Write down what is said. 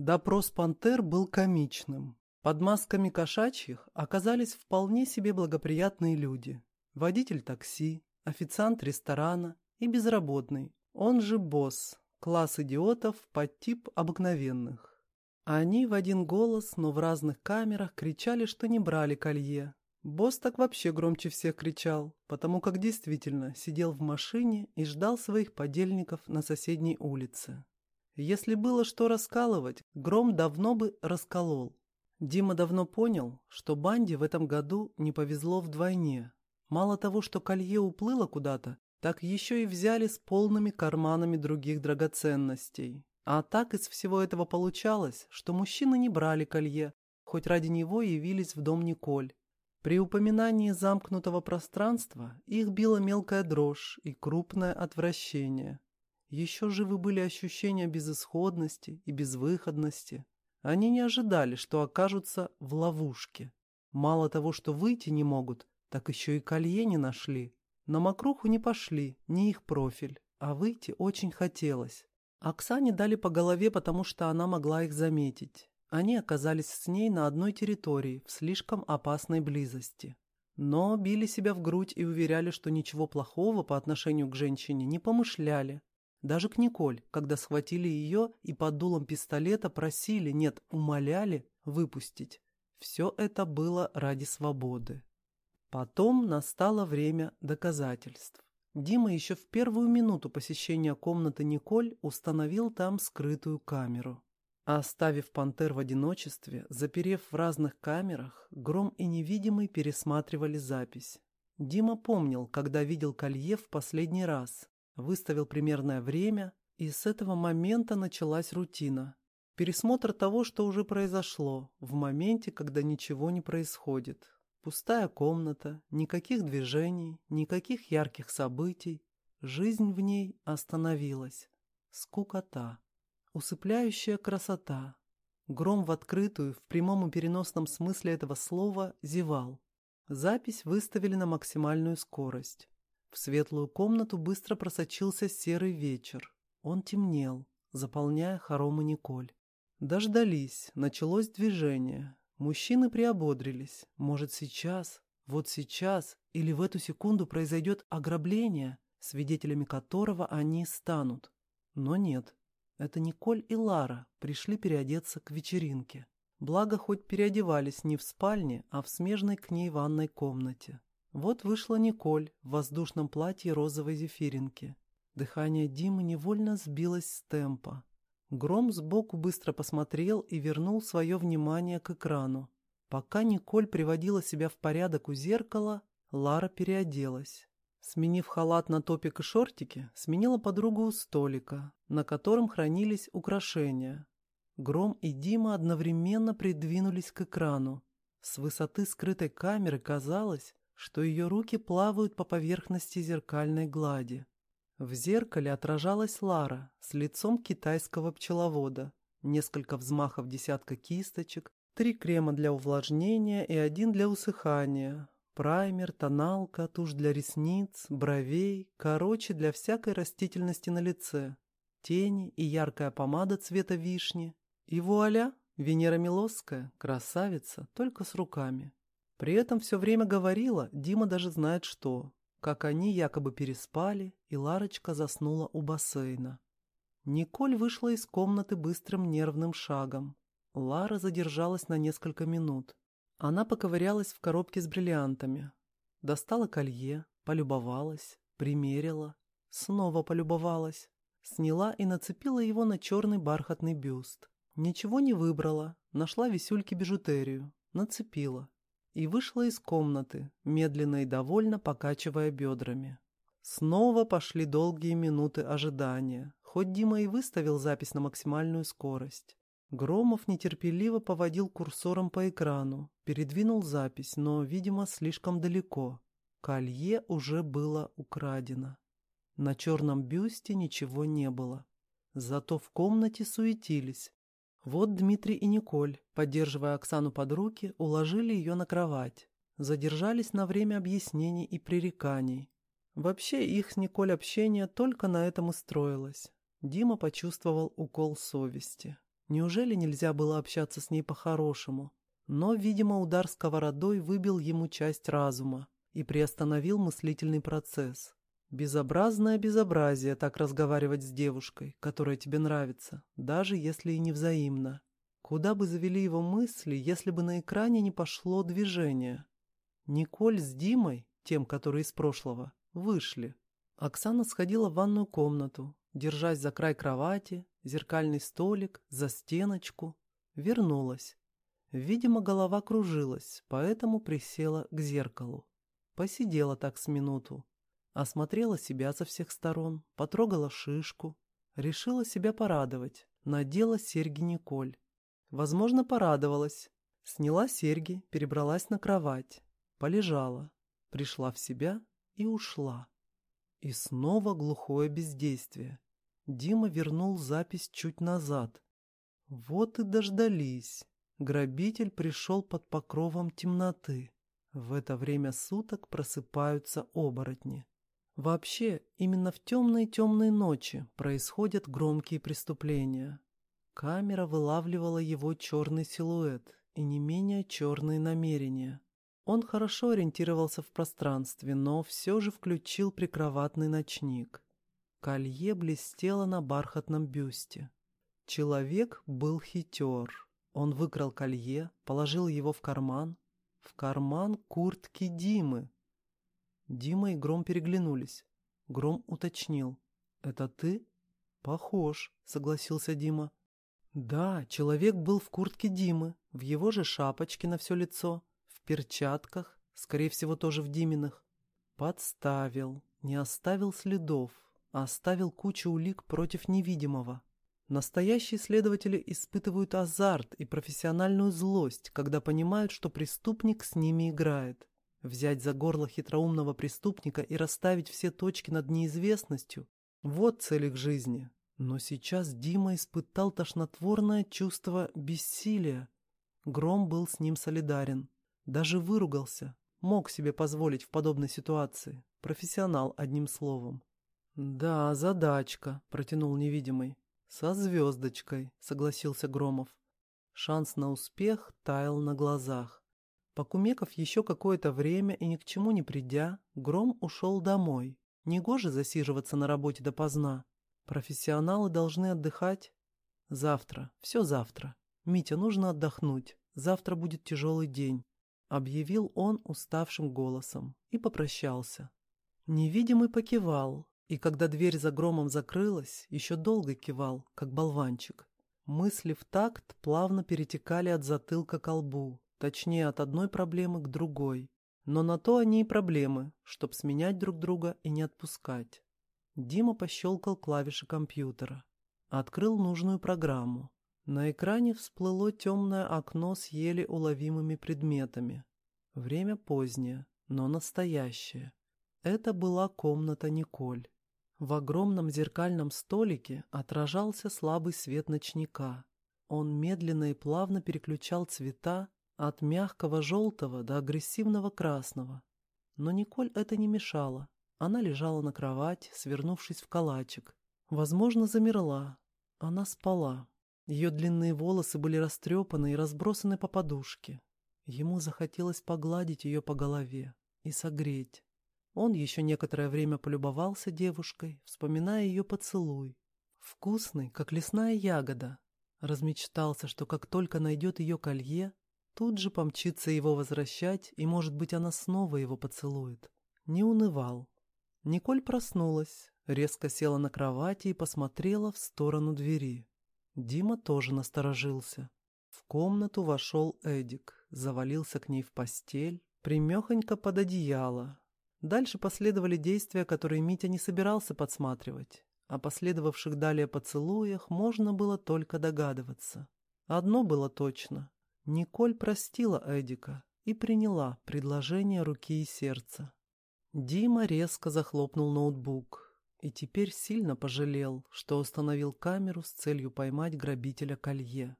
Допрос пантер был комичным. Под масками кошачьих оказались вполне себе благоприятные люди. Водитель такси, официант ресторана и безработный, он же босс, класс идиотов под тип обыкновенных. Они в один голос, но в разных камерах кричали, что не брали колье. Босс так вообще громче всех кричал, потому как действительно сидел в машине и ждал своих подельников на соседней улице. Если было что раскалывать, Гром давно бы расколол. Дима давно понял, что банде в этом году не повезло вдвойне. Мало того, что колье уплыло куда-то, так еще и взяли с полными карманами других драгоценностей. А так из всего этого получалось, что мужчины не брали колье, хоть ради него явились в дом Николь. При упоминании замкнутого пространства их била мелкая дрожь и крупное отвращение. Еще живы были ощущения безысходности и безвыходности. Они не ожидали, что окажутся в ловушке. Мало того, что выйти не могут, так еще и колье не нашли. На мокруху не пошли, не их профиль, а выйти очень хотелось. Оксане дали по голове, потому что она могла их заметить. Они оказались с ней на одной территории, в слишком опасной близости. Но били себя в грудь и уверяли, что ничего плохого по отношению к женщине не помышляли. Даже к Николь, когда схватили ее и под дулом пистолета просили, нет, умоляли выпустить. Все это было ради свободы. Потом настало время доказательств. Дима еще в первую минуту посещения комнаты Николь установил там скрытую камеру. оставив пантер в одиночестве, заперев в разных камерах, Гром и Невидимый пересматривали запись. Дима помнил, когда видел колье в последний раз, выставил примерное время, и с этого момента началась рутина. Пересмотр того, что уже произошло, в моменте, когда ничего не происходит. Пустая комната, никаких движений, никаких ярких событий. Жизнь в ней остановилась. Скукота. Усыпляющая красота. Гром в открытую, в прямом и переносном смысле этого слова, зевал. Запись выставили на максимальную скорость. В светлую комнату быстро просочился серый вечер. Он темнел, заполняя хоромы Николь. Дождались, началось движение. Мужчины приободрились. Может, сейчас, вот сейчас или в эту секунду произойдет ограбление, свидетелями которого они станут. Но нет. Это Николь и Лара пришли переодеться к вечеринке. Благо, хоть переодевались не в спальне, а в смежной к ней ванной комнате. Вот вышла Николь в воздушном платье розовой зефиринки. Дыхание Димы невольно сбилось с темпа. Гром сбоку быстро посмотрел и вернул свое внимание к экрану. Пока Николь приводила себя в порядок у зеркала, Лара переоделась. Сменив халат на топик и шортики, сменила подругу у столика, на котором хранились украшения. Гром и Дима одновременно придвинулись к экрану. С высоты скрытой камеры казалось, что ее руки плавают по поверхности зеркальной глади. В зеркале отражалась Лара с лицом китайского пчеловода, несколько взмахов десятка кисточек, три крема для увлажнения и один для усыхания, праймер, тоналка, тушь для ресниц, бровей, короче, для всякой растительности на лице, тени и яркая помада цвета вишни. И вуаля, Венера Милосская, красавица, только с руками. При этом все время говорила, Дима даже знает что, как они якобы переспали, и Ларочка заснула у бассейна. Николь вышла из комнаты быстрым нервным шагом. Лара задержалась на несколько минут. Она поковырялась в коробке с бриллиантами. Достала колье, полюбовалась, примерила, снова полюбовалась. Сняла и нацепила его на черный бархатный бюст. Ничего не выбрала, нашла висюльки бижутерию, нацепила и вышла из комнаты, медленно и довольно покачивая бедрами. Снова пошли долгие минуты ожидания, хоть Дима и выставил запись на максимальную скорость. Громов нетерпеливо поводил курсором по экрану, передвинул запись, но, видимо, слишком далеко. Колье уже было украдено. На черном бюсте ничего не было. Зато в комнате суетились, вот Дмитрий и Николь, поддерживая Оксану под руки, уложили ее на кровать. Задержались на время объяснений и пререканий. Вообще их с Николь общение только на этом и строилось. Дима почувствовал укол совести. Неужели нельзя было общаться с ней по-хорошему? Но, видимо, удар сковородой выбил ему часть разума и приостановил мыслительный процесс. Безобразное безобразие так разговаривать с девушкой, которая тебе нравится, даже если и не взаимно. Куда бы завели его мысли, если бы на экране не пошло движение? Николь с Димой, тем, который из прошлого, вышли. Оксана сходила в ванную комнату, держась за край кровати, зеркальный столик, за стеночку. Вернулась. Видимо, голова кружилась, поэтому присела к зеркалу. Посидела так с минуту. Осмотрела себя со всех сторон, потрогала шишку. Решила себя порадовать. Надела серьги Николь. Возможно, порадовалась. Сняла серьги, перебралась на кровать. Полежала. Пришла в себя и ушла. И снова глухое бездействие. Дима вернул запись чуть назад. Вот и дождались. Грабитель пришел под покровом темноты. В это время суток просыпаются оборотни. Вообще, именно в темные-темные ночи происходят громкие преступления. Камера вылавливала его черный силуэт и не менее черные намерения. Он хорошо ориентировался в пространстве, но все же включил прикроватный ночник. Колье блестело на бархатном бюсте. Человек был хитер. Он выкрал колье, положил его в карман. В карман куртки Димы. Дима и Гром переглянулись. Гром уточнил. «Это ты?» «Похож», — согласился Дима. «Да, человек был в куртке Димы, в его же шапочке на все лицо, в перчатках, скорее всего, тоже в Диминых. Подставил, не оставил следов, а оставил кучу улик против невидимого. Настоящие следователи испытывают азарт и профессиональную злость, когда понимают, что преступник с ними играет. Взять за горло хитроумного преступника и расставить все точки над неизвестностью – вот цель их жизни. Но сейчас Дима испытал тошнотворное чувство бессилия. Гром был с ним солидарен. Даже выругался. Мог себе позволить в подобной ситуации. Профессионал, одним словом. «Да, задачка», — протянул невидимый. «Со звездочкой», — согласился Громов. Шанс на успех таял на глазах. Покумеков еще какое-то время и ни к чему не придя, Гром ушел домой. Негоже засиживаться на работе допоздна. Профессионалы должны отдыхать. Завтра, все завтра. Митя, нужно отдохнуть. Завтра будет тяжелый день объявил он уставшим голосом и попрощался. Невидимый покивал, и когда дверь за громом закрылась, еще долго кивал, как болванчик. Мысли в такт плавно перетекали от затылка к лбу, точнее от одной проблемы к другой. Но на то они и проблемы, чтоб сменять друг друга и не отпускать. Дима пощелкал клавиши компьютера. Открыл нужную программу. На экране всплыло темное окно с еле уловимыми предметами. Время позднее, но настоящее. Это была комната Николь. В огромном зеркальном столике отражался слабый свет ночника. Он медленно и плавно переключал цвета от мягкого желтого до агрессивного красного. Но Николь это не мешало. Она лежала на кровати, свернувшись в калачик. Возможно, замерла. Она спала. Ее длинные волосы были растрепаны и разбросаны по подушке. Ему захотелось погладить ее по голове и согреть. Он еще некоторое время полюбовался девушкой, вспоминая ее поцелуй. Вкусный, как лесная ягода. Размечтался, что как только найдет ее колье, тут же помчится его возвращать, и, может быть, она снова его поцелует. Не унывал. Николь проснулась, резко села на кровати и посмотрела в сторону двери. Дима тоже насторожился. В комнату вошел Эдик, завалился к ней в постель, примехонько под одеяло. Дальше последовали действия, которые Митя не собирался подсматривать. О последовавших далее поцелуях можно было только догадываться. Одно было точно. Николь простила Эдика и приняла предложение руки и сердца. Дима резко захлопнул ноутбук и теперь сильно пожалел, что установил камеру с целью поймать грабителя колье.